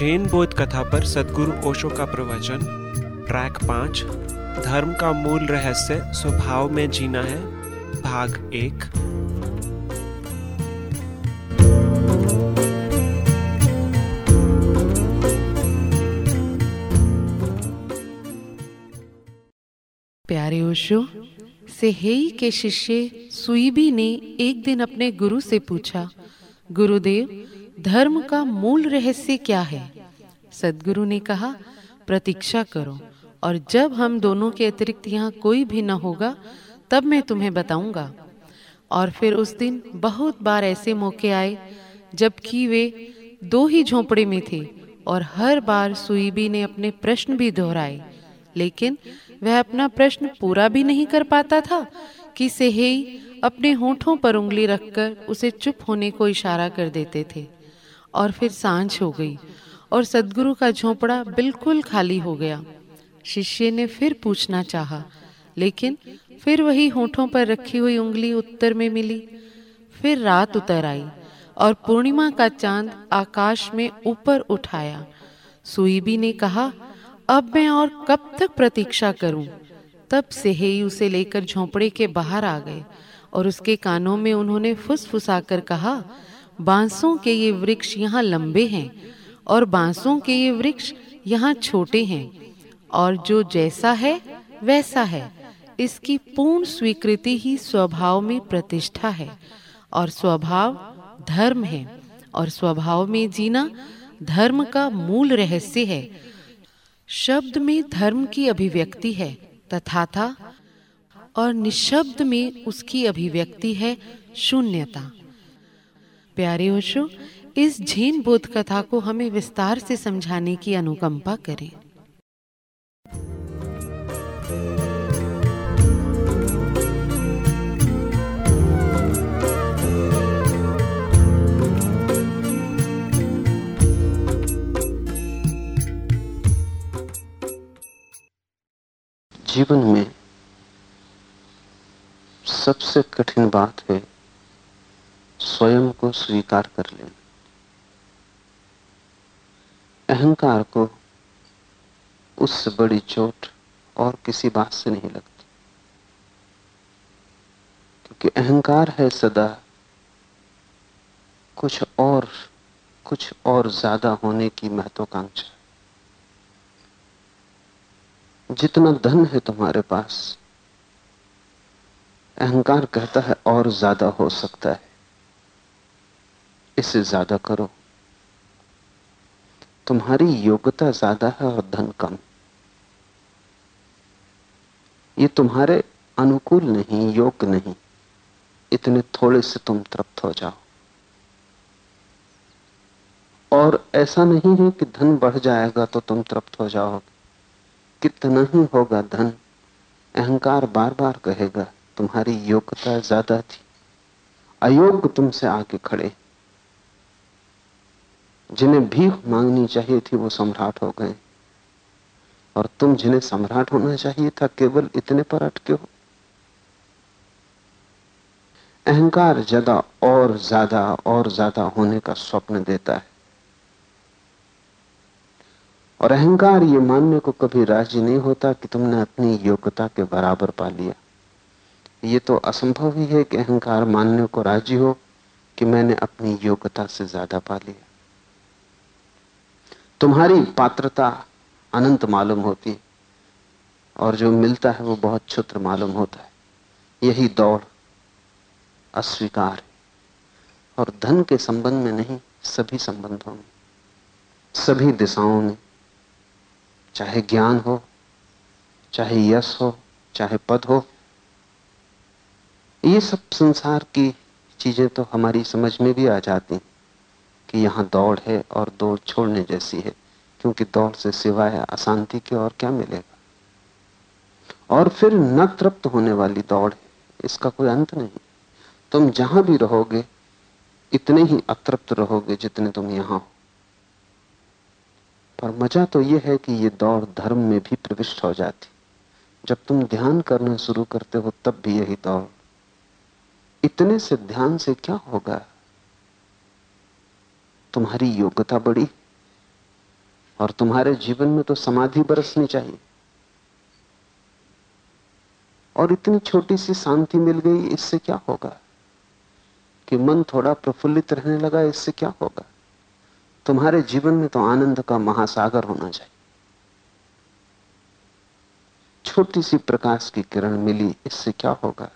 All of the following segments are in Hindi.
जैन बोध कथा पर सदगुरु ओशो का प्रवचन, ट्रैक पाँच, धर्म का मूल रहस्य स्वभाव में जीना है, भाग एक। प्यारे ओशो, सेहेई के शिष्य सुईबी ने एक दिन अपने गुरु से पूछा, गुरुदेव धर्म का मूल रहस्य क्या है? सदगुरु ने कहा, प्रतीक्षा करो, और जब हम दोनों के अतिरिक्त यहाँ कोई भी न होगा, तब मैं तुम्हें बताऊँगा। और फिर उस दिन बहुत बार ऐसे मौके आए, जबकि वे दो ही झोंपड़े में थे, और हर बार सुईबी ने अपने प्रश्न भी दोहराए। लेकिन वह अपना प्रश्न पूरा भी नहीं कर पाता था कि सेहेई अपने होठों पर उंगली रखकर उसे चुप होने को इशारा कर देते थे। और फिर साँझ हो गई और सदगुरु का झोंपड़ा बिल्कुल खाली हो गया। शिष्य ने फिर पूछना चाहा, लेकिन फिर वही होठों पर रखी हुई उंगली उत्तर में मिली। फिर रात उतर आई और पूर्णिमा का चाँद आकाश में ऊपर उठाया। सुईबी ने कहा अब मैं और कब तक प्रतीक्षा करूँ? तब से ही उसे लेकर झोंपड़े के बाहर आ गए और उसके कानों में उन्होंने फुसफुसाकर कहा बांसों के ये वृक्ष यहाँ लंबे हैं और बांसों के ये वृक्ष यहाँ छोटे हैं। और जो जैसा है, वैसा है। इसकी पूर्ण स्वीकृति ही स्वभाव में प्रतिष्ठा है। और स्वभाव धर्म है। और स्वभाव में जीना धर्म का मूल रहस्य है। शब्द में धर्म की अभिव्यक्ति है तथा था और निशब्द में उसकी अभिव्यक्ति है शून्यता। प्यारे ओशो इस झीन बोध कथा को हमें विस्तार से समझाने की अनुकंपा करें। जीवन में सबसे कठिन बात है स्वयं को स्वीकार कर लेना अहंकार को उससे बड़ी चोट और किसी बात से नहीं लगती। क्योंकि अहंकार है सदा कुछ और कुछ और ज़्यादा होने की महत्वाकांक्षा। जितना धन है तुम्हारे पास, अहंकार कहता है और ज़्यादा हो सकता है। इससे ज़्यादा करो। तुम्हारी योग्यता ज़्यादा है और धन कम। ये तुम्हारे अनुकूल नहीं, योग्य नहीं। इतने थोड़े से तुम तृप्त हो जाओ। और ऐसा नहीं है कि धन बढ़ जाएगा तो तुम तृप्त हो जाओगे। कितना ही होगा धन, अहंकार बार बार कहेगा, तुम्हारी योग्यता ज़्यादा थी। अयोग्य तुमसे आके खड़े जिन्हें भीख मांगनी चाहिए थी, वो सम्राट हो गए। और तुम जिन्हें सम्राट होना चाहिए था, केवल इतने पर अटके हो। अहंकार ज़्यादा और ज़्यादा और ज़्यादा होने का स्वप्न देता है। और अहंकार ये मानने को कभी राज़ी नहीं होता कि तुमने अपनी योग्यता के बराबर पा लिया। ये तो असंभव ही है कि अहंकार मानने को राज़ी हो कि मैंने अपनी योग्यता से ज़्यादा पा लिया। तुम्हारी पात्रता अनंत मालूम होती है, और जो मिलता है वो बहुत क्षुद्र मालूम होता है। यही दौड़ अस्वीकार है। और धन के संबंध में नहीं, सभी संबंधों में, सभी दिशाओं में, चाहे ज्ञान हो, चाहे यश हो, चाहे पद हो, ये सब संसार की चीज़ें तो हमारी समझ में भी आ जाती कि यहाँ दौड़ है और दौड़ छोड़ने जैसी है, क्योंकि दौड़ से सिवाय अशांति के और क्या मिलेगा? और फिर न तृप्त होने वाली दौड़ है, इसका कोई अंत नहीं। तुम जहाँ भी रहोगे, इतने ही अतृप्त रहोगे जितने तुम यहाँ हो। पर मज़ा तो यह है कि ये दौड़ धर्म में भी प्रविष्ट हो जाती। जब तुम ध्यान करना शुरू करते हो, तब भी यही दौड़। इतने से ध्यान से क्या होगा? तुम्हारी योग्यता बड़ी और तुम्हारे जीवन में तो समाधि बरसनी चाहिए। और इतनी छोटी सी शांति मिल गई, इससे क्या होगा? कि मन थोड़ा प्रफुल्लित रहने लगा, इससे क्या होगा? तुम्हारे जीवन में तो आनंद का महासागर होना चाहिए। छोटी सी प्रकाश की किरण मिली, इससे क्या होगा?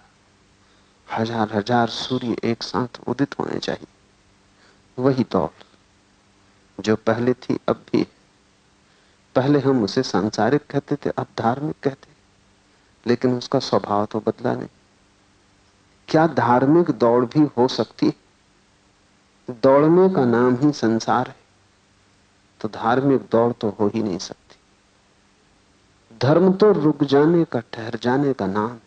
हज़ार हज़ार सूर्य एक साथ उदित होने चाहिए। वही दौड़ जो पहले थी, अब भी पहले हम उसे सांसारिक कहते थे, अब धार्मिक कहते लेकिन उसका स्वभाव तो बदला नहीं। क्या धार्मिक दौड़ भी हो सकती दौड़ने का नाम ही संसार है। तो धार्मिक दौड़ तो हो ही नहीं सकती। धर्म तो रुक जाने का, ठहर जाने का नाम है।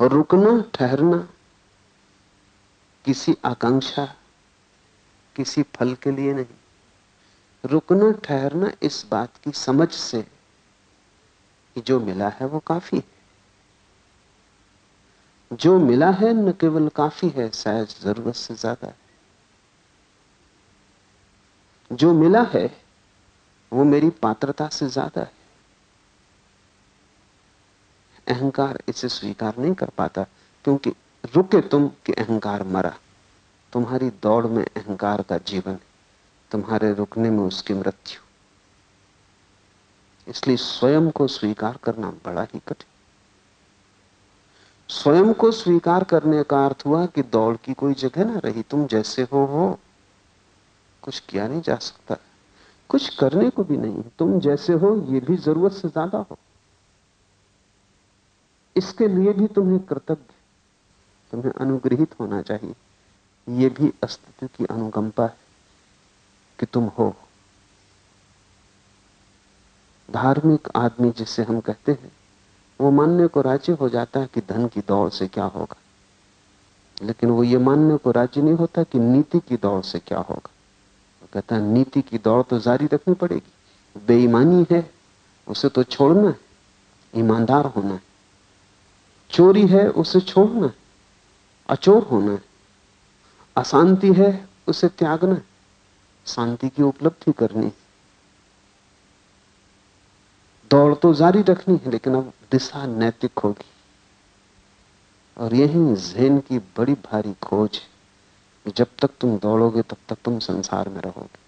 और रुकना, ठहरना किसी आकांक्षा किसी फल के लिए नहीं। रुकना, ठहरना इस बात की समझ से कि जो मिला है वो काफ़ी है। जो मिला है न केवल काफ़ी है, शायद ज़रूरत से ज़्यादा है। जो मिला है, वो मेरी पात्रता से ज़्यादा है। अहंकार इसे स्वीकार नहीं कर पाता, क्योंकि रुके तुम कि अहंकार मरा। तुम्हारी दौड़ में अहंकार का जीवन, तुम्हारे रुकने में उसकी मृत्यु। इसलिए स्वयं को स्वीकार करना बड़ा ही कठिन। स्वयं को स्वीकार करने का अर्थ हुआ कि दौड़ की कोई जगह ना रही। तुम जैसे हो हो कुछ किया नहीं जा सकता। कुछ करने को भी नहीं। तुम जैसे हो, ये भी ज़रूरत से ज़्यादा हो। इसके लिए भी तुम्हें कृतज्ञ, तुम्हें अनुग्रहित होना चाहिए। ये भी अस्तित्व की अनुकंपा है कि तुम हो। धार्मिक आदमी जिसे हम कहते हैं, वो मानने को राज्य हो जाता है कि धन की दौड़ से क्या होगा। लेकिन वो ये मानने को राज्य नहीं होता कि नीति की दौड़ से क्या होगा। वो कहता है, नीति की दौड़ तो जारी रखनी पड़ेगी। बेईमानी है, उसे तो छोड़ना है, ईमानदार होना है। चोरी है, उसे छोड़ना है, अचोर होना है। अशांति है, उसे त्यागना, शांति की उपलब्धि करनी। दौड़ तो जारी रखनी है, लेकिन अब दिशा नैतिक होगी। और यही जैन की बड़ी भारी खोज जब तक तुम दौड़ोगे, तब तक तुम संसार में रहोगे।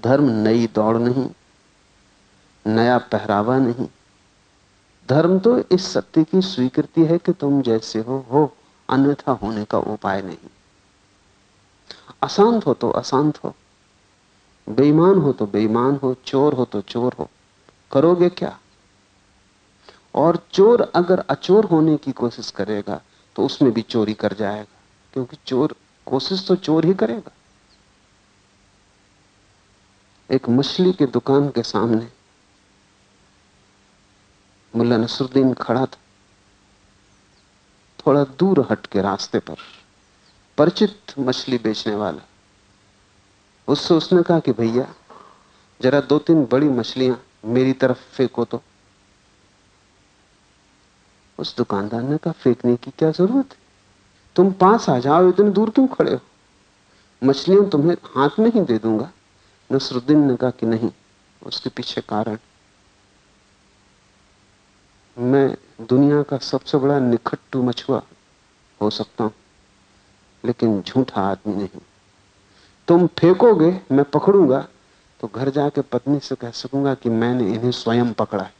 धर्म नई दौड़ नहीं, नया पहरावा नहीं। धर्म तो इस सत्य की स्वीकृति है कि तुम जैसे हो हो। अन्यथा होने का उपाय नहीं। अशांत हो तो अशांत हो। बेईमान हो तो बेईमान हो, चोर हो तो चोर हो। करोगे क्या? और चोर अगर अचोर होने की कोशिश करेगा तो उसमें भी चोरी कर जाएगा, क्योंकि चोर, कोशिश तो चोर ही करेगा। एक मछली के दुकान के सामने मुल्ला नसरुद्दीन खड़ा था। थोड़ा दूर हट के रास्ते पर परिचित मछली बेचने वाला। उससे उसने कहा कि भैया, जरा दो तीन बड़ी मछलियाँ मेरी तरफ़ फेंको तो। उस दुकानदार ने कहा, फेंकने की क्या ज़रूरत है? तुम पास आ जाओ, इतने दूर क्यों खड़े हो? मछलियाँ तुम्हें हाथ में ही दे दूँगा। नसरुद्दीन ने कहा कि नहीं, उसके पीछे कारण। मैं दुनिया का सबसे बड़ा निखट्टू मछुआ हो सकता हूँ, लेकिन झूठा आदमी नहीं। तुम फेंकोगे, मैं पकड़ूँगा तो घर जाके पत्नी से कह सकूँगा कि मैंने इन्हें स्वयं पकड़ा है।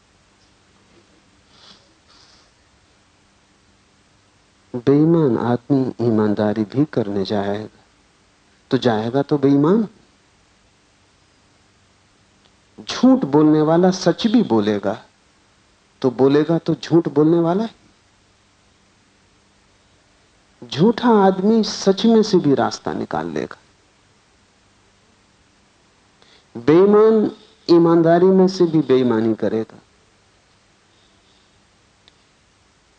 बेईमान आदमी ईमानदारी भी करने जाएगा। तो जाएगा तो बेईमान। झूठ बोलने वाला सच भी बोलेगा। तो बोलेगा तो झूठ बोलने वाला है? झूठा आदमी सच में से भी रास्ता निकाल लेगा। बेईमान ईमानदारी में से भी बेईमानी करेगा।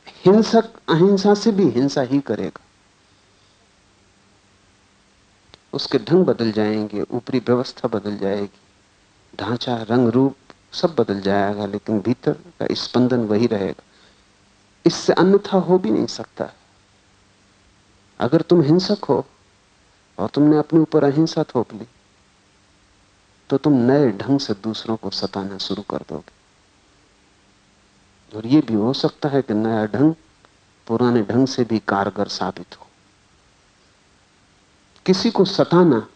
हिंसक, अहिंसा से भी हिंसा ही करेगा। उसके ढंग बदल जाएँगे, ऊपरी व्यवस्था बदल जाएगी। ढांचा, रंग, रूप सब बदल जाएगा, लेकिन भीतर का स्पंदन वही रहेगा। इससे अन्यथा हो भी नहीं सकता। अगर तुम हिंसक हो और तुमने अपने ऊपर अहिंसा थोप ली तो तुम नए ढंग से दूसरों को सताना शुरू कर दोगे। और यह भी हो सकता है कि नया ढंग पुराने ढंग से भी कारगर साबित हो। किसी को सताना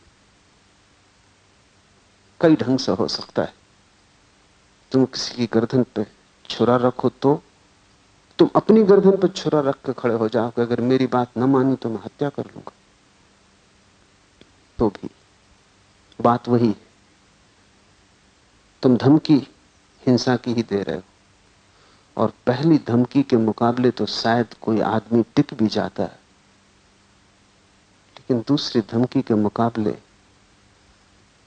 कई ढंग से हो सकता है। तुम किसी की गर्दन पे छुरा रखो तो तुम अपनी गर्दन पर छुरा रख के खड़े हो जाओ कि अगर मेरी बात न मानी तो मैं हत्या कर लूँगा। तो भी बात वही तुम धमकी हिंसा की ही दे रहे हो। और पहली धमकी के मुकाबले तो शायद कोई आदमी टिक भी जाता है। लेकिन दूसरी धमकी के मुकाबले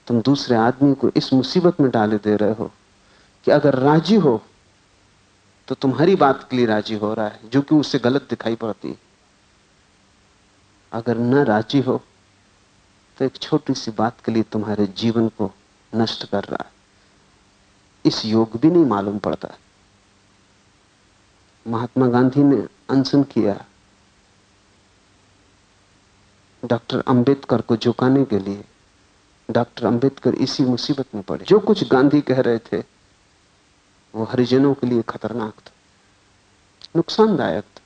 तुम दूसरे आदमी को इस मुसीबत में डाले दे रहे हो। कि अगर राज़ी हो तो तुम्हारी बात के लिए राज़ी हो रहा है, जो कि उससे गलत दिखाई पड़ती है। अगर न राज़ी हो तो एक छोटी सी बात के लिए तुम्हारे जीवन को नष्ट कर रहा है। इस योग भी नहीं मालूम पड़ता। महात्मा गांधी ने अनशन किया। डॉक्टर अंबेडकर को झुकाने के लिए, डॉक्टर अंबेडकर इसी मुसीबत में पड़े। जो कुछ गांधी कह रहे थे वो हरिजनों के लिए खतरनाक था, नुकसानदायक था।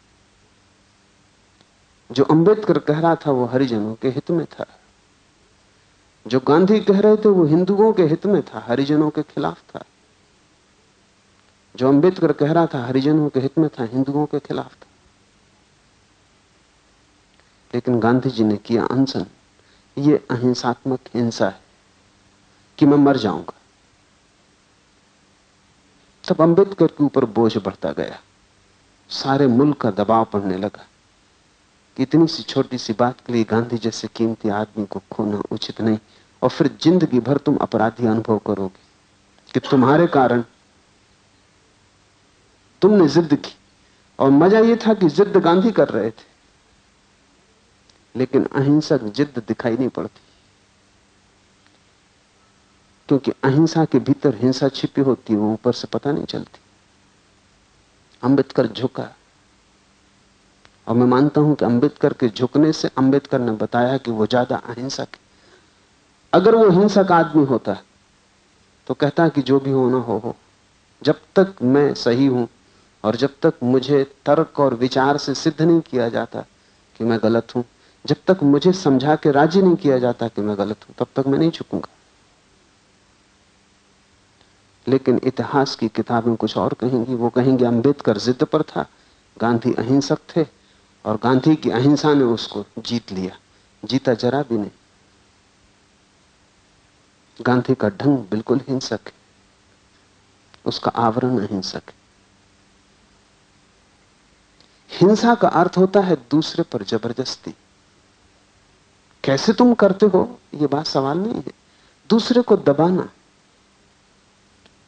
जो अंबेडकर कह रहा था वो हरिजनों के हित में था। जो गांधी कह रहे थे वो हिंदुओं के हित में था, हरिजनों के खिलाफ था। जो अंबेडकर कह रहा था हरिजनों के हित में था, हिंदुओं के खिलाफ था। लेकिन गांधी जी ने किया अनशन। ये अहिंसात्मक हिंसा है कि मैं मर जाऊँगा। तब अंबेडकर के ऊपर बोझ बढ़ता गया। सारे मुल्क का दबाव पड़ने लगा। कि इतनी सी छोटी सी बात के लिए गांधी जैसे कीमती आदमी को खोना उचित नहीं, और फिर ज़िंदगी भर तुम अपराधी अनुभव करोगे कि तुम्हारे कारण तुमने जिद की। और मज़ा यह था कि जिद गांधी कर रहे थे। लेकिन अहिंसक जिद दिखाई नहीं पड़ती। क्योंकि अहिंसा के भीतर हिंसा छिपी होती है, वो ऊपर से पता नहीं चलती। अंबेडकर झुका। और मैं मानता हूँ कि अंबेडकर के झुकने से अंबेडकर ने बताया कि वो ज़्यादा अहिंसक है। अगर वो हिंसक आदमी होता तो कहता कि जो भी होना हो हो। जब तक मैं सही हूँ और जब तक मुझे तर्क और विचार से सिद्ध नहीं किया जाता कि मैं गलत हूँ, जब तक मुझे समझा के राज़ी नहीं किया जाता कि मैं गलत हूँ, तब तक मैं नहीं झुकूँगा। लेकिन इतिहास की किताबें कुछ और कहेंगी। वो कहेंगे, अंबेडकर जिद पर था, गांधी अहिंसक थे और गांधी की अहिंसा ने उसको जीत लिया। जीता जरा भी नहीं। गांधी का ढंग बिल्कुल हिंसक है। उसका आवरण अहिंसक है। हिंसा का अर्थ होता है दूसरे पर ज़बरदस्ती। कैसे तुम करते हो? यह बात सवाल नहीं है। दूसरे को दबाना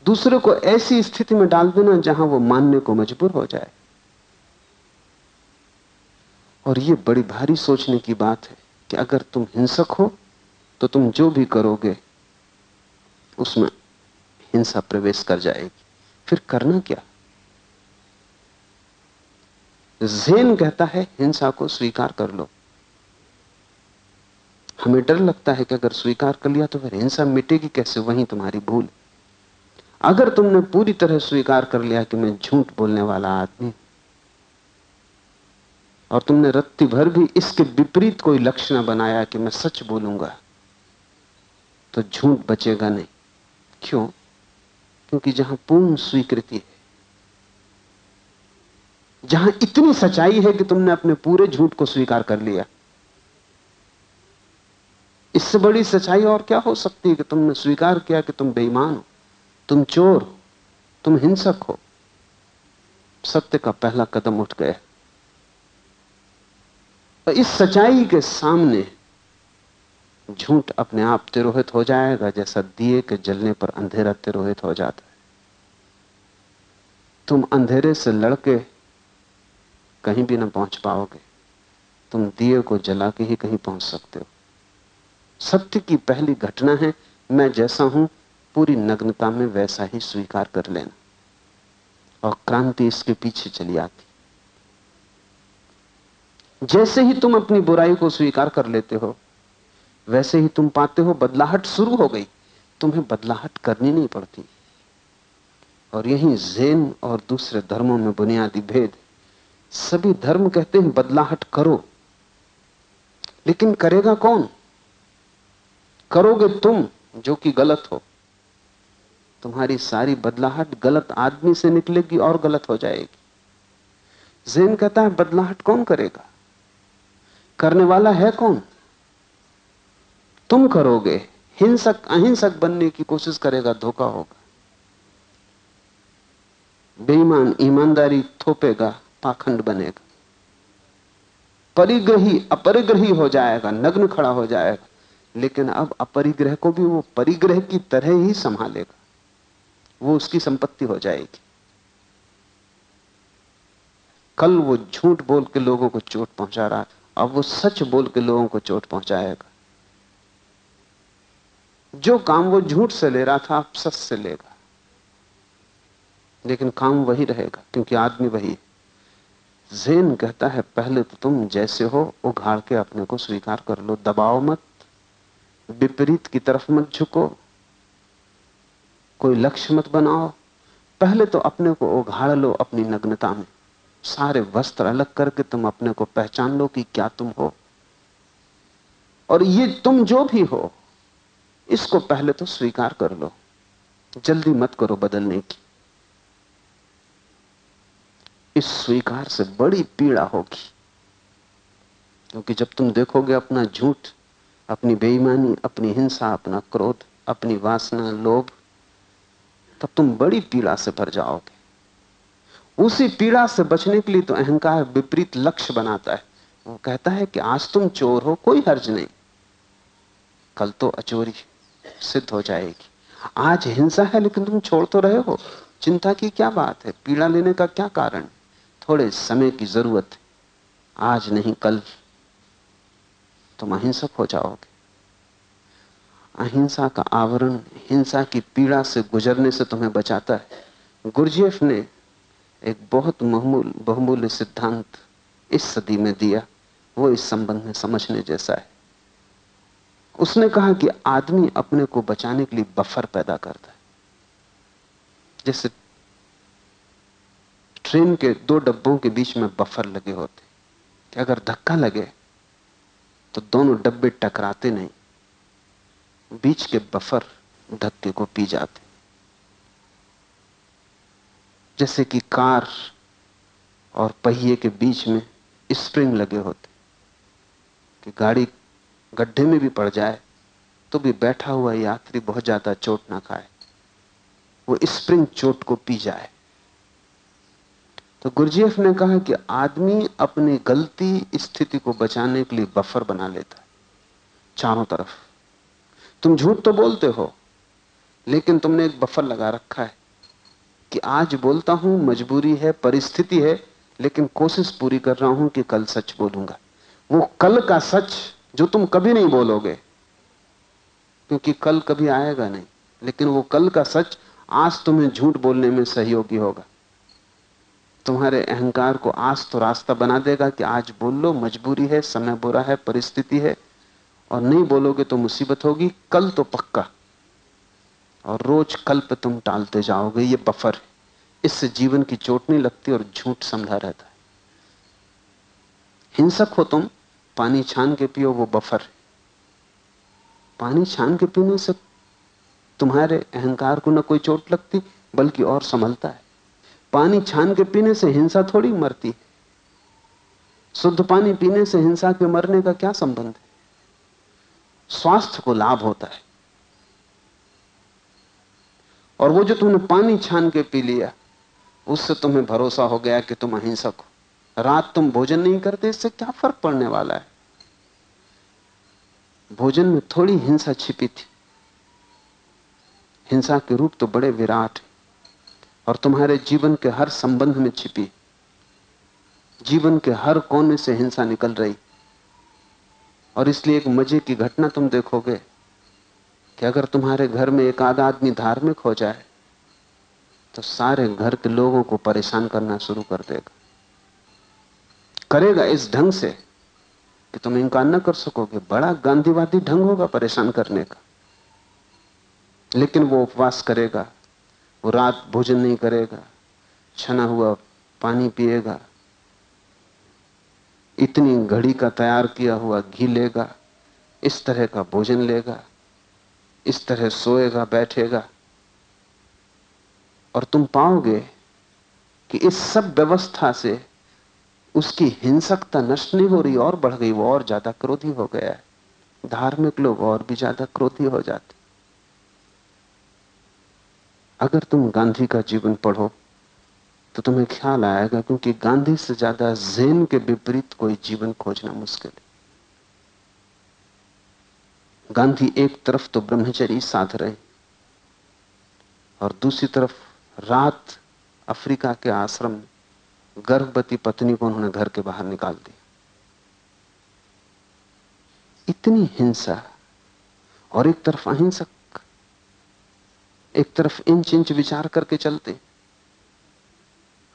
दूसरे को ऐसी स्थिति में डाल देना जहाँ वो मानने को मजबूर हो जाए। और ये बड़ी भारी सोचने की बात है कि अगर तुम हिंसक हो तो तुम जो भी करोगे, उसमें हिंसा प्रवेश कर जाएगी। फिर करना क्या? जेन कहता है, हिंसा को स्वीकार कर लो। हमें डर लगता है कि अगर स्वीकार कर लिया तो फिर हिंसा मिटेगी कैसे? वहीं तुम्हारी भूल। अगर तुमने पूरी तरह स्वीकार कर लिया कि मैं झूठ बोलने वाला आदमी, और तुमने रत्ती भर भी इसके विपरीत कोई लक्ष्य न बनाया कि मैं सच बोलूँगा तो झूठ बचेगा नहीं। क्यों? क्योंकि जहाँ पूर्ण स्वीकृति है, जहाँ इतनी सच्चाई है कि तुमने अपने पूरे झूठ को स्वीकार कर लिया, इससे बड़ी सच्चाई और क्या हो सकती है कि तुमने स्वीकार किया कि तुम बेईमान हो? तुम चोर, तुम हिंसक हो। सत्य का पहला कदम उठ गया। इस सच्चाई के सामने झूठ अपने आप तिरोहित हो जाएगा, जैसा दिए के जलने पर अंधेरा तिरोहित हो जाता है। तुम अंधेरे से लड़के कहीं भी ना पहुँच पाओगे। तुम दिए को जला के ही कहीं पहुँच सकते हो। सत्य की पहली घटना है, मैं जैसा हूँ पूरी नग्नता में वैसा ही स्वीकार कर लेना। और क्रांति इसके पीछे चली आती। जैसे ही तुम अपनी बुराई को स्वीकार कर लेते हो, वैसे ही तुम पाते हो बदलाहट शुरू हो गई। तुम्हें बदलाहट करनी नहीं पड़ती। और यही जैन और दूसरे धर्मों में बुनियादी भेद। सभी धर्म कहते हैं, बदलाहट करो। लेकिन करेगा कौन? करोगे तुम, जो कि गलत हो। तुम्हारी सारी बदलाहट गलत आदमी से निकलेगी और गलत हो जाएगी। जैन कहता है, बदलाहट कौन करेगा? करने वाला है कौन? तुम करोगे। हिंसक, अहिंसक बनने की कोशिश करेगा, धोखा होगा। बेईमान, ईमानदारी थोपेगा, पाखंड बनेगा। परिग्रही, अपरिग्रही हो जाएगा, नग्न खड़ा हो जाएगा। लेकिन अब अपरिग्रह को भी वो परिग्रह की तरह ही संभालेगा। वो उसकी संपत्ति हो जाएगी। कल वो झूठ बोल के लोगों को चोट पहुँचा रहा अब वो सच बोल के लोगों को चोट पहुंचाएगा। जो काम वो झूठ से ले रहा था अब सच से लेगा। लेकिन काम वही रहेगा, क्योंकि आदमी वही है। जेन कहता है, पहले तो तुम जैसे हो, उघाड़ के अपने को स्वीकार कर लो दबाओ मत, विपरीत की तरफ़ मत झुको कोई लक्ष्य मत बनाओ। पहले तो अपने को उघाड़ लो अपनी नग्नता में। सारे वस्त्र अलग करके तुम अपने को पहचान लो कि क्या तुम हो। और ये तुम जो भी हो, इसको पहले तो स्वीकार कर लो। जल्दी मत करो बदलने की। इस स्वीकार से बड़ी पीड़ा होगी। क्योंकि जब तुम देखोगे अपना झूठ, अपनी बेईमानी, अपनी हिंसा, अपना क्रोध, अपनी वासना, लोभ तब तुम बड़ी पीड़ा से भर जाओगे। उसी पीड़ा से बचने के लिए तो अहंकार विपरीत लक्ष्य बनाता है। वो कहता है कि आज तुम चोर हो, कोई हर्ज नहीं। कल तो अचोरी सिद्ध हो जाएगी। आज हिंसा है, लेकिन तुम छोड़ तो रहे हो। चिंता की क्या बात है? पीड़ा लेने का क्या कारण? थोड़े समय की ज़रूरत है। आज नहीं, कल तुम अहिंसक हो जाओगे। अहिंसा का आवरण हिंसा की पीड़ा से गुजरने से तुम्हें बचाता है। गुरजेफ ने एक बहुत महमूल, बहुमूल्य सिद्धांत इस सदी में दिया। वो इस संबंध में समझने जैसा है। उसने कहा कि आदमी अपने को बचाने के लिए बफर पैदा करता है। जैसे ट्रेन के दो डब्बों के बीच में बफर लगे होते। कि अगर धक्का लगे तो दोनों डब्बे टकराते नहीं। बीच के बफर धक्के को पी जाते। जैसे कि कार और पहिए के बीच में स्प्रिंग लगे होते, कि गाड़ी गड्ढे में भी पड़ जाए तो भी बैठा हुआ यात्री बहुत ज़्यादा चोट ना खाए। वो स्प्रिंग चोट को पी जाए। तो गुरजेफ ने कहा कि आदमी अपनी गलती स्थिति को बचाने के लिए बफर बना लेता है, चारों तरफ़। तुम झूठ तो बोलते हो, लेकिन तुमने एक बफर लगा रखा है कि आज बोलता हूँ, मजबूरी है, परिस्थिति है, लेकिन कोशिश पूरी कर रहा हूँ कि कल सच बोलूँगा। वो कल का सच जो तुम कभी नहीं बोलोगे, क्योंकि कल कभी आएगा नहीं, लेकिन वो कल का सच आज तुम्हें झूठ बोलने में सहयोगी होगा। तुम्हारे अहंकार को आज तो रास्ता बना देगा कि आज बोल लो, मजबूरी है, समय बुरा है, परिस्थिति है और नहीं बोलोगे तो मुसीबत होगी, कल तो पक्का। और रोज कल पे तुम टालते जाओगे, ये बफर है। इससे जीवन की चोट नहीं लगती और झूठ समझा रहता है। हिंसक हो तुम, पानी छान के पियो, वो बफर है। पानी छान के पीने से तुम्हारे अहंकार को न कोई चोट लगती, बल्कि और संभलता है। पानी छान के पीने से हिंसा थोड़ी मरती शुद्ध पानी पीने से हिंसा के मरने का क्या संबंध है? स्वास्थ्य को लाभ होता है। और वो जो तुमने पानी छान के पी लिया, उससे तुम्हें भरोसा हो गया कि तुम अहिंसक हो। रात तुम भोजन नहीं करते, इससे क्या फ़र्क पड़ने वाला है? भोजन में थोड़ी हिंसा छिपी थी। हिंसा के रूप तो बड़े विराट और तुम्हारे जीवन के हर संबंध में छिपी जीवन के हर कोने से हिंसा निकल रही। और इसलिए एक मज़े की घटना तुम देखोगे कि अगर तुम्हारे घर में एक आध आदमी धार्मिक हो जाए तो सारे घर के लोगों को परेशान करना शुरू कर देगा। करेगा इस ढंग से कि तुम इनकार न कर सकोगे। बड़ा गांधीवादी ढंग होगा परेशान करने का। लेकिन वो उपवास करेगा, वो रात भोजन नहीं करेगा, छना हुआ पानी पिएगा इतनी घड़ी का तैयार किया हुआ घी लेगा, इस तरह का भोजन लेगा, इस तरह सोएगा, बैठेगा। और तुम पाओगे कि इस सब व्यवस्था से उसकी हिंसकता नष्ट नहीं हो रही और बढ़ गई, वो और ज़्यादा क्रोधी हो गया है। धार्मिक लोग और भी ज़्यादा क्रोधी हो जाते। अगर तुम गांधी का जीवन पढ़ो तो तुम्हें ख्याल आएगा क्योंकि गांधी से ज़्यादा जैन के विपरीत कोई जीवन खोजना मुश्किल है। गांधी एक तरफ़ तो ब्रह्मचरी साध रहे और दूसरी तरफ़ रात अफ्रीका के आश्रम में गर्भवती पत्नी को उन्होंने घर के बाहर निकाल दिया। इतनी हिंसा और एक तरफ़ अहिंसक, एक तरफ़ इंच इंच विचार करके चलते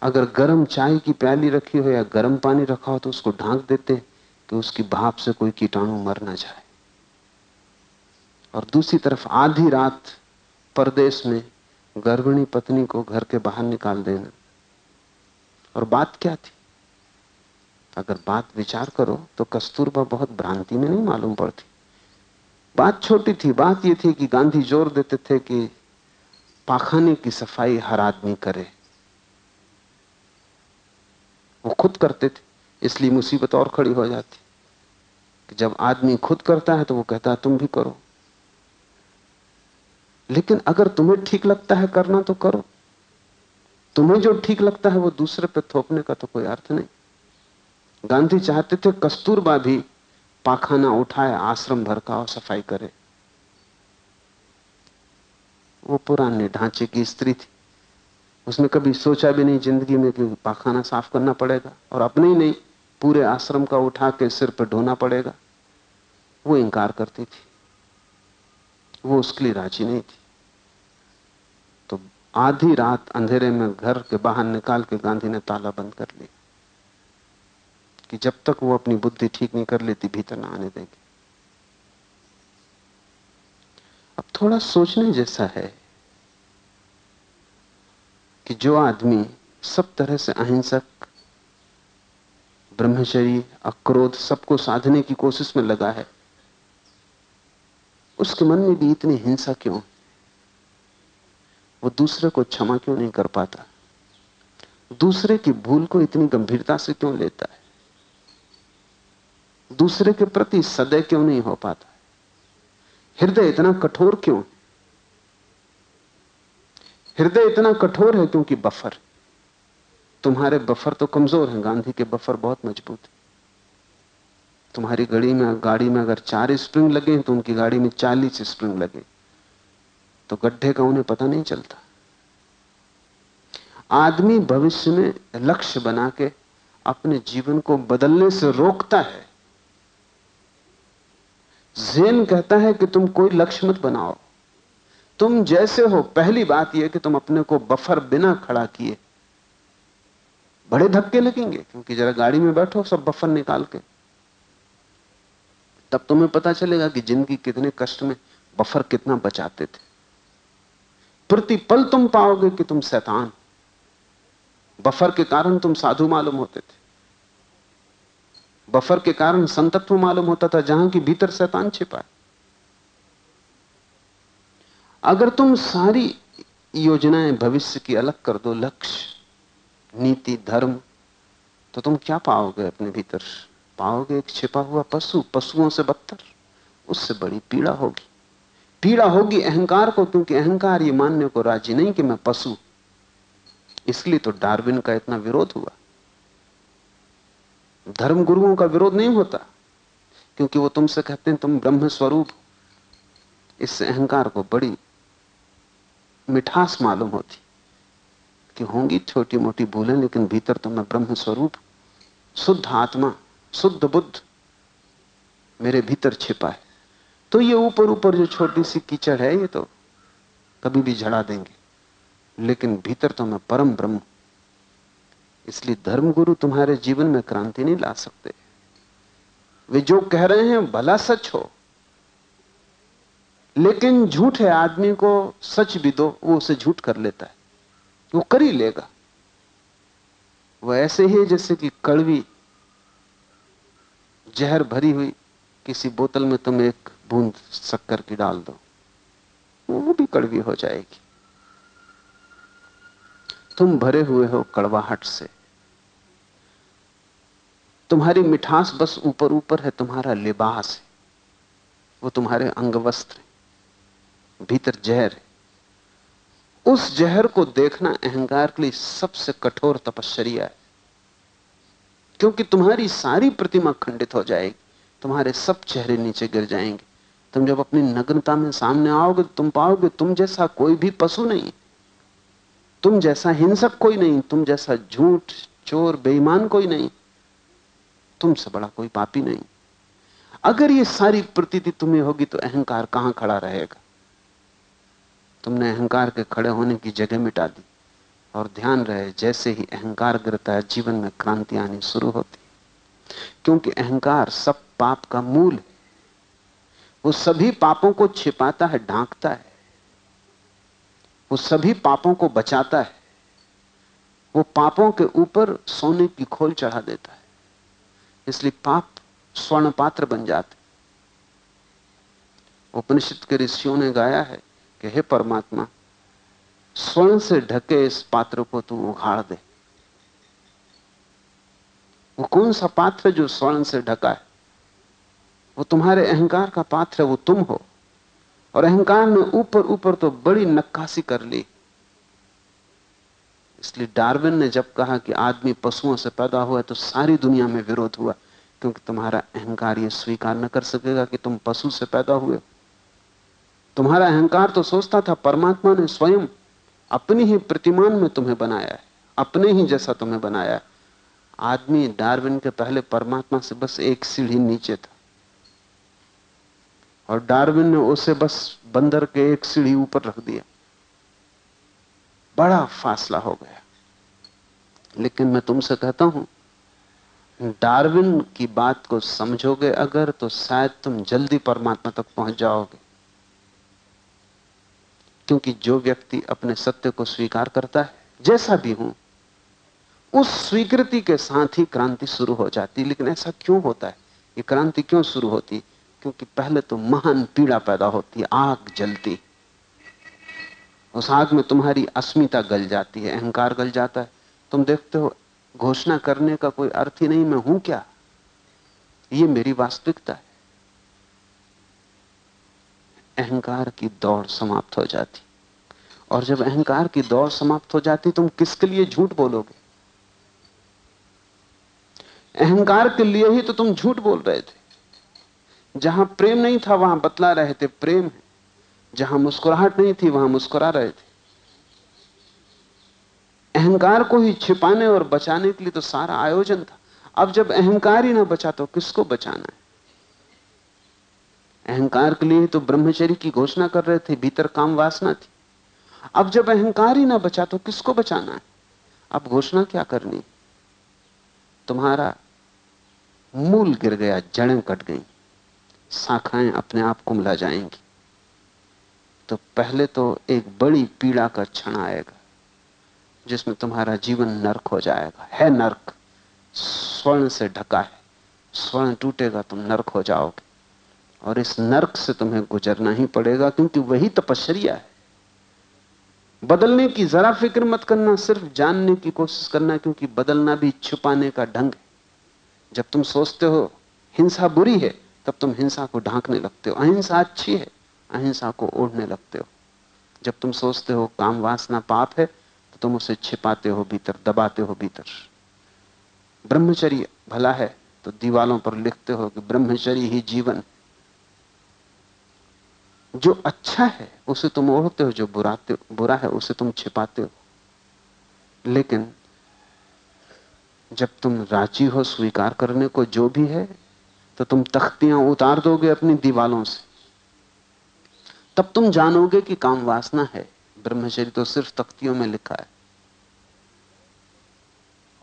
अगर गर्म चाय की प्याली रखी हो या गर्म पानी रखा हो तो उसको ढांक देते हैं कि उसकी भाप से कोई कीटाणु मर ना जाए। और दूसरी तरफ़ आधी रात परदेश में गर्भिणी पत्नी को घर के बाहर निकाल देना। और बात क्या थी? अगर बात विचार करो तो कस्तूरबा बहुत भ्रांति में नहीं मालूम पड़ती। बात छोटी थी, बात यह थी कि गांधी ज़ोर देते थे कि पाखाने की सफ़ाई हर आदमी करे वो खुद करते थे, इसलिए मुसीबत और खड़ी हो जाती। कि जब आदमी खुद करता है तो वो कहता है, तुम भी करो। लेकिन अगर तुम्हें ठीक लगता है करना तो करो। तुम्हें जो ठीक लगता है वो दूसरे पे थोपने का तो कोई अर्थ नहीं। गांधी चाहते थे कस्तूरबा भी पाखाना उठाए, आश्रम भर का और सफ़ाई करे। वो पुराने ढांचे की स्त्री थी। उसने कभी सोचा भी नहीं ज़िंदगी में कि पाखाना साफ़ करना पड़ेगा और अपने ही नहीं, पूरे आश्रम का उठा के सिर पर ढोना पड़ेगा। वो इंकार करती थी। वो उसके लिए राज़ी नहीं थी। तो आधी रात अंधेरे में घर के बाहर निकाल के गांधी ने ताला बंद कर लिया कि जब तक वो अपनी बुद्धि ठीक नहीं कर लेती, भीतर ना आने देगी। अब थोड़ा सोचने जैसा है कि जो आदमी सब तरह से अहिंसक, ब्रह्मचर्य, अक्रोध, सबको साधने की कोशिश में लगा है, उसके मन में भी इतनी हिंसा क्यों? वो दूसरे को क्षमा क्यों नहीं कर पाता? दूसरे की भूल को इतनी गंभीरता से क्यों लेता है? दूसरे के प्रति सदै क्यों नहीं हो पाता? हृदय इतना कठोर क्यों? हृदय इतना कठोर है क्योंकि बफर। तुम्हारे बफर तो कमज़ोर हैं, गांधी के बफर बहुत मज़बूत है। तुम्हारी गाड़ी में गाड़ी में अगर चार स्प्रिंग लगे तो उनकी गाड़ी में चालीस स्प्रिंग लगे। तो गड्ढे का उन्हें पता नहीं चलता। आदमी भविष्य में लक्ष्य बना के अपने जीवन को बदलने से रोकता है। जेन कहता है कि तुम कोई लक्ष्य मत बनाओ। तुम जैसे हो, पहली बात यह कि तुम अपने को बफर बिना खड़ा किए। बड़े धक्के लगेंगे, क्योंकि जरा गाड़ी में बैठो, सब बफर निकाल के। तब तुम्हें पता चलेगा कि ज़िंदगी कितने कष्ट में, बफर कितना बचाते थे। प्रतिपल तुम पाओगे कि तुम शैतान। बफर के कारण तुम साधु मालूम होते थे। बफर के कारण संतत्व मालूम होता था, जहाँ की भीतर शैतान छिपा है। अगर तुम सारी योजनाएँ भविष्य की अलग कर दो, लक्ष्य, नीति, धर्म तो तुम क्या पाओगे अपने भीतर? पाओगे एक छिपा हुआ पशु, पशुओं से बदतर? उससे बड़ी पीड़ा होगी। पीड़ा होगी अहंकार को, क्योंकि अहंकार ये मानने को राज़ी नहीं कि मैं पशु। इसलिए तो डार्विन का इतना विरोध हुआ। धर्म गुरुओं का विरोध नहीं होता, क्योंकि वो तुमसे कहते हैं, तुम ब्रह्म स्वरूप इससे अहंकार को बड़ी मिठास मालूम होती। कि होंगी छोटी मोटी भूलें, लेकिन भीतर तो मैं ब्रह्म स्वरूप शुद्ध आत्मा, शुद्ध बुद्ध मेरे भीतर छिपा है। तो ये ऊपर ऊपर जो छोटी सी कीचड़ है, ये तो कभी भी झड़ा देंगे। लेकिन भीतर तो मैं परम ब्रह्म इसलिए धर्मगुरु तुम्हारे जीवन में क्रांति नहीं ला सकते। वे जो कह रहे हैं, भला सच हो। लेकिन झूठे आदमी को सच भी दो, वो उसे झूठ कर लेता है। वो कर ही लेगा। वो ऐसे ही जैसे कि कड़वी जहर भरी हुई किसी बोतल में तुम एक बूंद शक्कर की डाल दो। वो भी कड़वी हो जाएगी। तुम भरे हुए हो कड़वाहट से। तुम्हारी मिठास बस ऊपर ऊपर है, तुम्हारा लिबास है। वो तुम्हारे अंग वस्त्र भीतर जहर है। उस जहर को देखना अहंकार के लिए सबसे कठोर तपश्चर्या है। क्योंकि तुम्हारी सारी प्रतिमा खंडित हो जाएगी, तुम्हारे सब चेहरे नीचे गिर जाएँगे। तुम जब अपनी नग्नता में सामने आओगे तो तुम पाओगे, तुम जैसा कोई भी पशु नहीं। तुम जैसा हिंसक कोई नहीं, तुम जैसा झूठ, चोर, बेईमान कोई नहीं। तुमसे बड़ा कोई पापी नहीं। अगर ये सारी प्रतीति तुम्हें होगी तो अहंकार कहाँ खड़ा रहेगा? तुमने अहंकार के खड़े होने की जगह मिटा दी। और ध्यान रहे, जैसे ही अहंकार गिरता है, जीवन में क्रांति आनी शुरू होती क्योंकि अहंकार सब पाप का मूल है। वो सभी पापों को छिपाता है, ढांकता है। वो सभी पापों को बचाता है। वो पापों के ऊपर सोने की खोल चढ़ा देता है। इसलिए पाप स्वर्ण पात्र बन जाते उपनिषद के ऋषियों ने गाया है कि, हे परमात्मा स्वर्ण से ढके इस पात्र को तू उघाड़ दे। वो कौन सा पात्र जो स्वर्ण से ढका है? वो तुम्हारे अहंकार का पात्र है, वो तुम हो। और अहंकार ने ऊपर ऊपर तो बड़ी नक्काशी कर ली। इसलिए डार्विन ने जब कहा कि आदमी पशुओं से पैदा हुआ है तो सारी दुनिया में विरोध हुआ, क्योंकि तुम्हारा अहंकार यह स्वीकार न कर सकेगा कि तुम पशु से पैदा हुए तुम्हारा अहंकार तो सोचता था, परमात्मा ने स्वयं अपनी ही प्रतिमान में तुम्हें बनाया है, अपने ही जैसा तुम्हें बनाया है। आदमी डार्विन के पहले परमात्मा से बस एक सीढ़ी नीचे था। और डार्विन ने उसे बस बंदर के एक सीढ़ी ऊपर रख दिया। बड़ा फासला हो गया। लेकिन मैं तुमसे कहता हूँ, डार्विन की बात को समझोगे अगर तो शायद तुम जल्दी परमात्मा तक पहुँच जाओगे। क्योंकि जो व्यक्ति अपने सत्य को स्वीकार करता है, जैसा भी हूँ, उस स्वीकृति के साथ ही क्रांति शुरू हो जाती लेकिन ऐसा क्यों होता है? ये क्रांति क्यों शुरू होती क्योंकि पहले तो महान पीड़ा पैदा होती आग जलती उस आग में तुम्हारी अस्मिता गल जाती है, अहंकार गल जाता है। तुम देखते हो, घोषणा करने का कोई अर्थ ही नहीं, मैं हूँ क्या? ये मेरी वास्तविकता है। अहंकार की दौड़ समाप्त हो जाती। और जब अहंकार की दौड़ समाप्त हो जाती, तुम किसके लिए झूठ बोलोगे? अहंकार के लिए ही तो तुम झूठ बोल रहे थे। जहाँ प्रेम नहीं था, वहाँ बतला रहे थे, प्रेम है। जहाँ मुस्कुराहट नहीं थी, वहाँ मुस्कुरा रहे थे। अहंकार को ही छिपाने और बचाने के लिए तो सारा आयोजन था। अब जब अहंकार ही ना बचा तो किसको बचाना है? अहंकार के लिए तो ब्रह्मचर्य की घोषणा कर रहे थे, भीतर काम वासना थी। अब जब अहंकार ही ना बचा तो किसको बचाना है? अब घोषणा क्या करनी? तुम्हारा मूल गिर गया, जड़ें कट गई, शाखाएँ अपने आप कुमला जाएँगी। तो पहले तो एक बड़ी पीड़ा का क्षण आएगा, जिसमें तुम्हारा जीवन नरक हो जाएगा। है नरक, स्वर्ण से ढका है, स्वर्ण टूटेगा, तुम नरक हो जाओगे। और इस नरक से तुम्हें गुजरना ही पड़ेगा, क्योंकि वही तपश्चर्या है। बदलने की जरा फ़िक्र मत करना, सिर्फ़ जानने की कोशिश करना, क्योंकि बदलना भी छुपाने का ढंग है। जब तुम सोचते हो हिंसा बुरी है, तब तुम हिंसा को ढांकने लगते हो, अहिंसा अच्छी है, अहिंसा को ओढ़ने लगते हो। जब तुम सोचते हो काम वासना पाप है तो तुम उसे छिपाते हो भीतर, दबाते हो भीतर। ब्रह्मचर्य भला है तो दीवालों पर लिखते हो कि ब्रह्मचर्य ही जीवन। जो अच्छा है, उसे तुम ओढ़ते हो, जो बुराते, बुरा है, उसे तुम छिपाते हो। लेकिन जब तुम राज़ी हो स्वीकार करने को जो भी है तो तुम तख्तियाँ उतार दोगे अपनी दीवालों से। तब तुम जानोगे कि काम वासना है। ब्रह्मचर्य तो सिर्फ़ तख्तियों में लिखा है।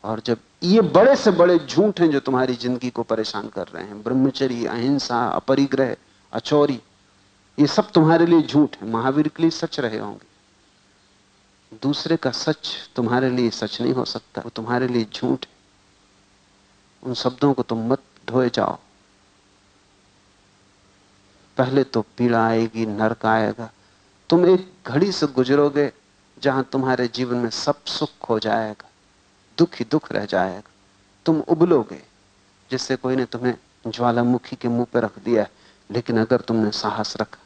और जब ये बड़े से बड़े झूठ हैं जो तुम्हारी ज़िंदगी को परेशान कर रहे हैं, ब्रह्मचर्य, अहिंसा, अपरिग्रह, अचौरी ये सब तुम्हारे लिए झूठ है। महावीर के लिए सच रहे होंगे। दूसरे का सच तुम्हारे लिए सच नहीं हो सकता। वो तुम्हारे लिए झूठ है। उन शब्दों को तुम मत ढोए जाओ। पहले तो पीड़ा आएगी, नरक आएगा। तुम एक घड़ी से गुजरोगे जहाँ तुम्हारे जीवन में सब सुख हो जाएगा, दुख ही दुख रह जाएगा। तुम उबलोगे, जिससे कोई ने तुम्हें ज्वालामुखी के मुँह पर रख दिया लेकिन अगर तुमने साहस रखा,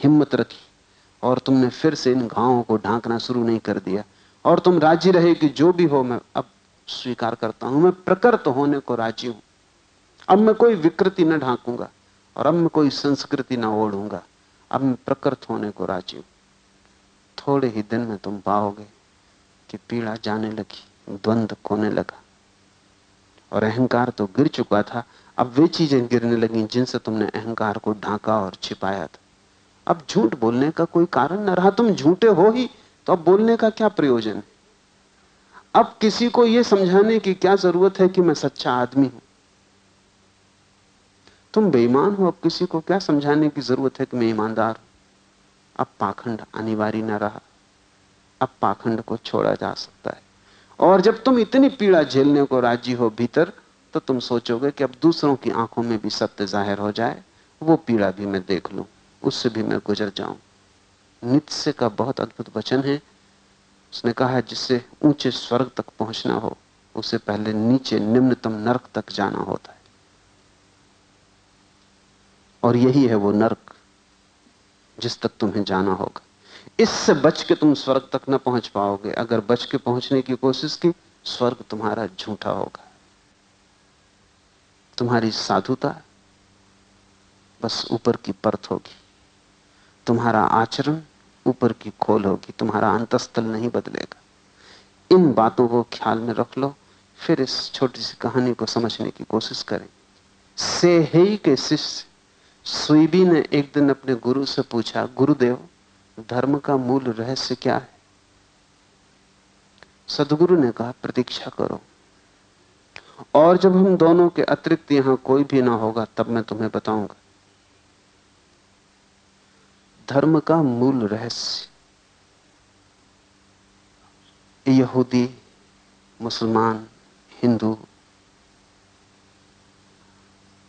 हिम्मत रखी, और तुमने फिर से इन घावों को ढांकना शुरू नहीं कर दिया, और तुम राज़ी रहे कि जो भी हो, मैं अब स्वीकार करता हूँ, मैं प्रकृत होने को राज़ी हूँ। अब मैं कोई विकृति न ढांकूँगा, और अब मैं कोई संस्कृति न ओढ़ूँगा, अब मैं प्रकृत होने को राज़ी हूँ। थोड़े ही दिन में तुम पाओगे कि पीड़ा जाने लगी द्वंद्व कोने लगा, और अहंकार तो गिर चुका था अब वे चीज़ें गिरने लगी जिनसे तुमने अहंकार को ढांका और छिपाया था। अब झूठ बोलने का कोई कारण न रहा, तुम झूठे हो ही तो अब बोलने का क्या प्रयोजन अब किसी को यह समझाने की क्या ज़रूरत है कि मैं सच्चा आदमी हूँ? तुम बेईमान हो, अब किसी को क्या समझाने की ज़रूरत है कि मैं ईमानदार हूँ? अब पाखंड अनिवार्य न रहा, अब पाखंड को छोड़ा जा सकता है। और जब तुम इतनी पीड़ा झेलने को राज़ी हो भीतर तो तुम सोचोगे कि अब दूसरों की आँखों में भी सत्य ज़ाहिर हो जाए, वो पीड़ा भी मैं देख लूँ, उससे भी मैं गुजर जाऊँ। नित्य का बहुत अद्भुत वचन है। उसने कहा है, जिससे ऊँचे स्वर्ग तक पहुँचना हो, उसे पहले नीचे निम्नतम नरक तक जाना होता है। और यही है वो नरक, जिस तक तुम्हें जाना होगा। इससे बच के तुम स्वर्ग तक न पहुँच पाओगे। अगर बच के पहुँचने की कोशिश की, स्वर्ग तुम्हारा झूठा होगा। तुम्हारी साधुता बस ऊपर की परत होगी। तुम्हारा आचरण ऊपर की खोल होगी। तुम्हारा अंतस्थल नहीं बदलेगा। इन बातों को ख्याल में रख लो। फिर इस छोटी सी कहानी को समझने की कोशिश करें। से ही के शिष्य, सुईबी ने एक दिन अपने गुरु से पूछा, गुरुदेव, धर्म का मूल रहस्य क्या है? सदगुरु ने कहा, प्रतीक्षा करो। और जब हम दोनों के अतिरिक्त यहाँ कोई भी ना होगा, तब मैं तुम्हें बताऊँगा। धर्म का मूल रहस्य, यहूदी, मुसलमान, हिंदू,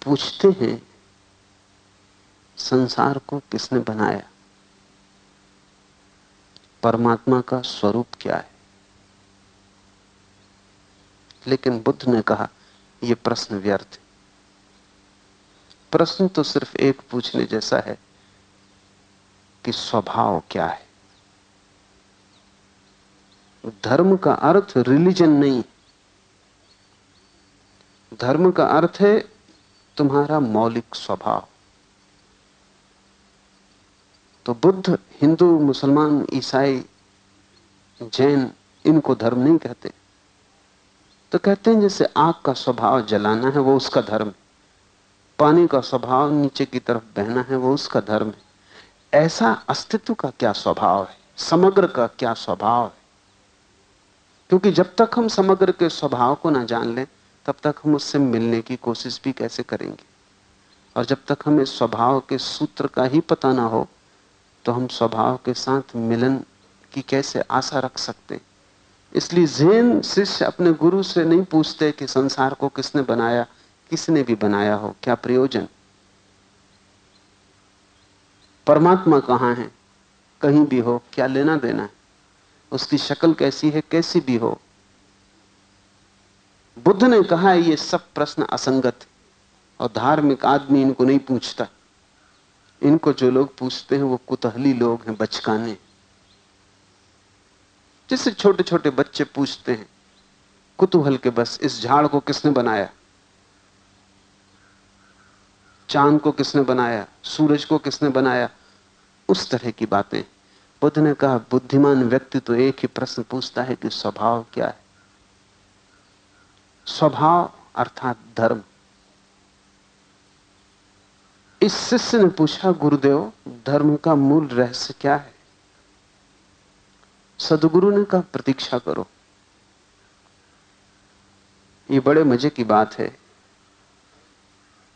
पूछते हैं, संसार को किसने बनाया? परमात्मा का स्वरूप क्या है? लेकिन बुद्ध ने कहा यह प्रश्न व्यर्थ प्रश्न तो सिर्फ़ एक पूछने जैसा है कि स्वभाव क्या है। धर्म का अर्थ रिलीजन नहीं धर्म का अर्थ है तुम्हारा मौलिक स्वभाव। तो बुद्ध, हिंदू, मुसलमान, ईसाई, जैन, इनको धर्म नहीं कहते। तो कहते हैं जैसे आग का स्वभाव जलाना है, वो उसका धर्म है। पानी का स्वभाव नीचे की तरफ़ बहना है, वो उसका धर्म है। ऐसा अस्तित्व का क्या स्वभाव है? समग्र का क्या स्वभाव है? क्योंकि जब तक हम समग्र के स्वभाव को ना जान लें, तब तक हम उससे मिलने की कोशिश भी कैसे करेंगे? और जब तक हमें स्वभाव के सूत्र का ही पता ना हो तो हम स्वभाव के साथ मिलन की कैसे आशा रख सकते इसलिए जैन शिष्य अपने गुरु से नहीं पूछते कि संसार को किसने बनाया, किसने भी बनाया हो, क्या प्रयोजन? परमात्मा कहाँ है? कहीं भी हो, क्या लेना देना है? उसकी शक्ल कैसी है, कैसी भी हो। बुद्ध ने कहा है ये सब प्रश्न असंगत और धार्मिक आदमी इनको नहीं पूछता। इनको जो लोग पूछते हैं, वो कुतहली लोग हैं, बचकाने। जिससे छोटे छोटे बच्चे पूछते हैं, कुतूहल के बस, इस झाड़ को किसने बनाया? चाँद को किसने बनाया? सूरज को किसने बनाया? उस तरह की बातें। बुद्ध ने कहा, बुद्धिमान व्यक्ति तो एक ही प्रश्न पूछता है कि स्वभाव क्या है? स्वभाव अर्थात धर्म। इस शिष्य ने पूछा, गुरुदेव, धर्म का मूल रहस्य क्या है? सदगुरु ने कहा, प्रतीक्षा करो। ये बड़े मज़े की बात है।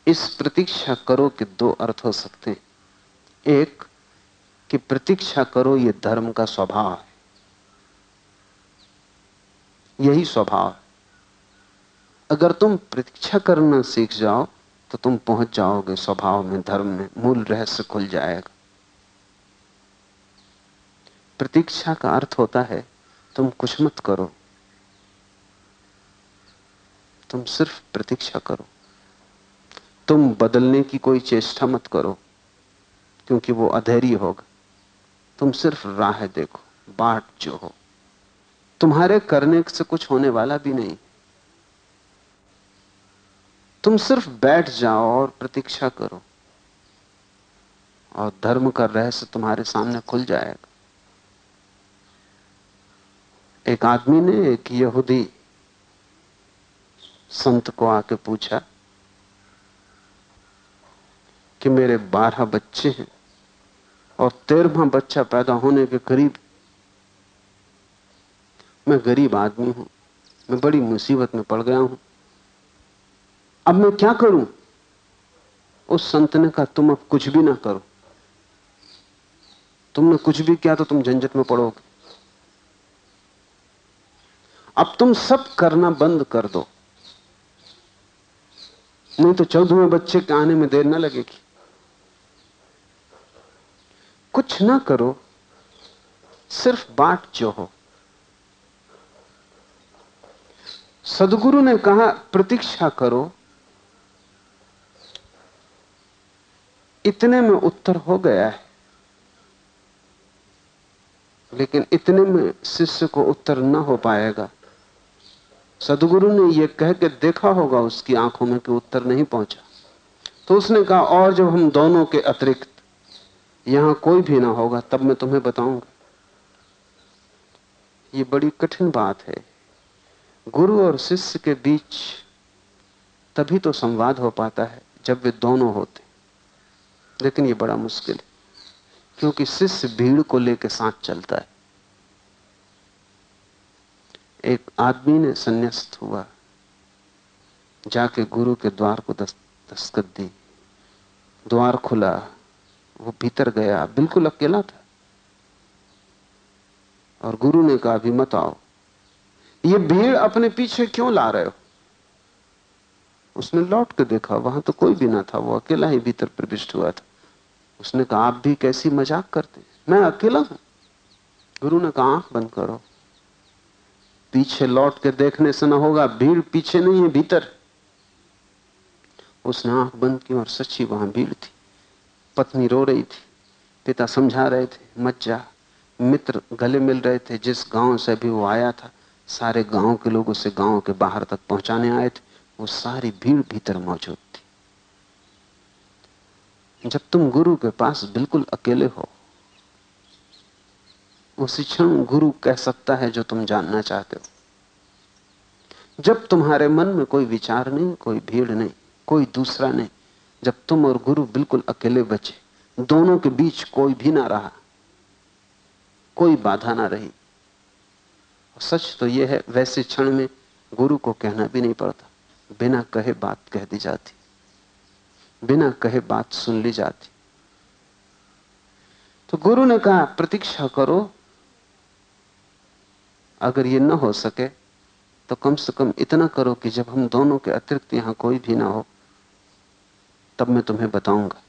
इस प्रतीक्षा करो के दो अर्थ हो सकते हैं। एक, कि प्रतीक्षा करो ये धर्म का स्वभाव है। यही स्वभाव है। अगर तुम प्रतीक्षा करना सीख जाओ तो तुम पहुँच जाओगे स्वभाव में, धर्म में, मूल रहस्य खुल जाएगा। प्रतीक्षा का अर्थ होता है, तुम कुछ मत करो। तुम सिर्फ़ प्रतीक्षा करो। तुम बदलने की कोई चेष्टा मत करो, क्योंकि वो अधैर्य होगा। तुम सिर्फ़ राह देखो, बाट जो हो तुम्हारे करने से कुछ होने वाला भी नहीं। तुम सिर्फ़ बैठ जाओ और प्रतीक्षा करो, और धर्म का रहस्य तुम्हारे सामने खुल जाएगा। एक आदमी ने एक यहूदी संत को आके पूछा कि मेरे बारह बच्चे हैं और तेरहवा बच्चा पैदा होने के करीब मैं गरीब आदमी हूँ, मैं बड़ी मुसीबत में पड़ गया हूँ। अब मैं क्या करूँ? उस संत ने कहा, तुम अब कुछ भी ना करो। तुमने कुछ भी किया तो तुम झंझट में पड़ोगे। अब तुम सब करना बंद कर दो। नहीं तो चौदहवें बच्चे के आने में देर ना लगेगी। कुछ ना करो, सिर्फ़ बाट जो हो। सदगुरु ने कहा, प्रतीक्षा करो, इतने में उत्तर हो गया है। लेकिन इतने में शिष्य को उत्तर ना हो पाएगा। सदगुरु ने यह कह के देखा होगा उसकी आँखों में कि उत्तर नहीं पहुँचा। तो उसने कहा, और जब हम दोनों के अतिरिक्त यहाँ कोई भी ना होगा, तब मैं तुम्हें बताऊँगा। ये बड़ी कठिन बात है। गुरु और शिष्य के बीच तभी तो संवाद हो पाता है, जब वे दोनों होते लेकिन ये बड़ा मुश्किल है, क्योंकि शिष्य भीड़ को लेकर साथ चलता है। एक आदमी ने संन्यास्त हुआ। जाके गुरु के द्वार को दस्तखत दी। द्वार खुला। वो भीतर गया। बिल्कुल अकेला था। और गुरु ने कहा भी मत आओ। ये भीड़ अपने पीछे क्यों ला रहे हो? उसने लौट के देखा, वहाँ तो कोई भी ना था। वो अकेला ही भीतर प्रविष्ट हुआ था। उसने कहा, आप भी कैसी मज़ाक करते मैं अकेला हूँ। गुरु ने कहा, आँख बंद करो। पीछे लौट के देखने से ना होगा, भीड़ पीछे नहीं है भीतर। उसने आँख बंद की और सच्ची वहाँ भीड़ थी। पत्नी रो रही थी। पिता समझा रहे थे, मत जा। मित्र गले मिल रहे थे, जिस गाँव से भी वो आया था, सारे गाँव के लोग उसे गाँव के बाहर तक पहुँचाने आए थे। वो सारी भीड़ भीतर मौजूद थी। जब तुम गुरु के पास बिल्कुल अकेले हो उसी क्षण गुरु कह सकता है जो तुम जानना चाहते हो। जब तुम्हारे मन में कोई विचार नहीं, कोई भीड़ नहीं, कोई दूसरा नहीं, जब तुम और गुरु बिल्कुल अकेले बचे, दोनों के बीच कोई भी ना रहा, कोई बाधा ना रही। सच तो यह है, वैसे क्षण में गुरु को कहना भी नहीं पड़ता। बिना कहे बात कह दी जाती, बिना कहे बात सुन ली जाती। तो गुरु ने कहा, प्रतीक्षा करो अगर ये न हो सके तो कम से कम इतना करो कि जब हम दोनों के अतिरिक्त यहाँ कोई भी ना हो, तब मैं तुम्हें बताऊँगा।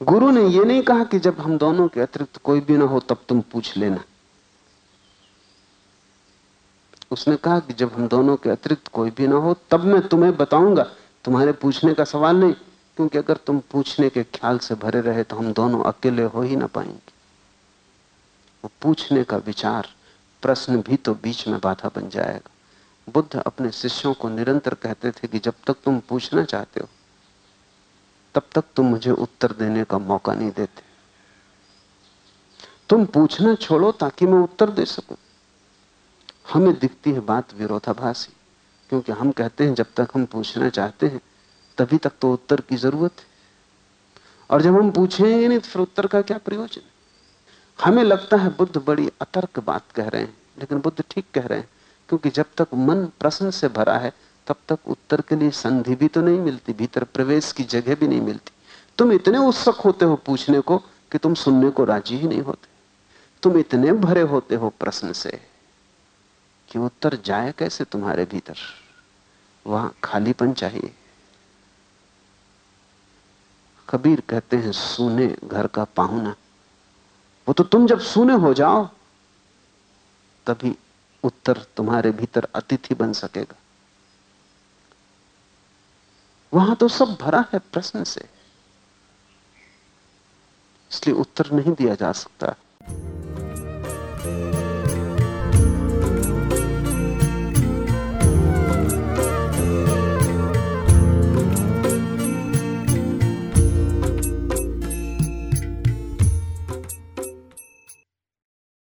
गुरु ने यह नहीं कहा कि जब हम दोनों के अतिरिक्त कोई भी ना हो, तब तुम पूछ लेना। उसने कहा कि जब हम दोनों के अतिरिक्त कोई भी ना हो, तब मैं तुम्हें बताऊँगा। तुम्हारे पूछने का सवाल नहीं, क्योंकि अगर तुम पूछने के ख्याल से भरे रहे तो हम दोनों अकेले हो ही ना पाएँगे। पूछने का विचार, प्रश्न भी तो बीच में बाधा बन जाएगा। बुद्ध अपने शिष्यों को निरंतर कहते थे कि जब तक तुम पूछना चाहते हो, तब तक तुम मुझे उत्तर देने का मौका नहीं देते। तुम पूछना छोड़ो ताकि मैं उत्तर दे सकूँ। हमें दिखती है बात विरोधाभासी, क्योंकि हम कहते हैं, जब तक हम पूछना चाहते हैं, तभी तक तो उत्तर की ज़रूरत है। और जब हम पूछेंगे नहीं तो फिर उत्तर का क्या प्रयोजन? हमें लगता है बुद्ध बड़ी अतर्क बात कह रहे हैं, लेकिन बुद्ध ठीक कह रहे हैं, क्योंकि जब तक मन प्रश्न से भरा है, तब तक उत्तर के लिए संधि भी तो नहीं मिलती, भीतर प्रवेश की जगह भी नहीं मिलती। तुम इतने उत्सुक होते हो पूछने को कि तुम सुनने को राज़ी ही नहीं होते। तुम इतने भरे होते हो प्रश्न से कि उत्तर जाए कैसे तुम्हारे भीतर? वहाँ खालीपन चाहिए। कबीर कहते हैं, सुने घर का पाहुना। वो तो तुम जब सुने हो जाओ, तभी उत्तर तुम्हारे भीतर अतिथि बन सकेगा। वहाँ तो सब भरा है प्रश्न से। इसलिए उत्तर नहीं दिया जा सकता।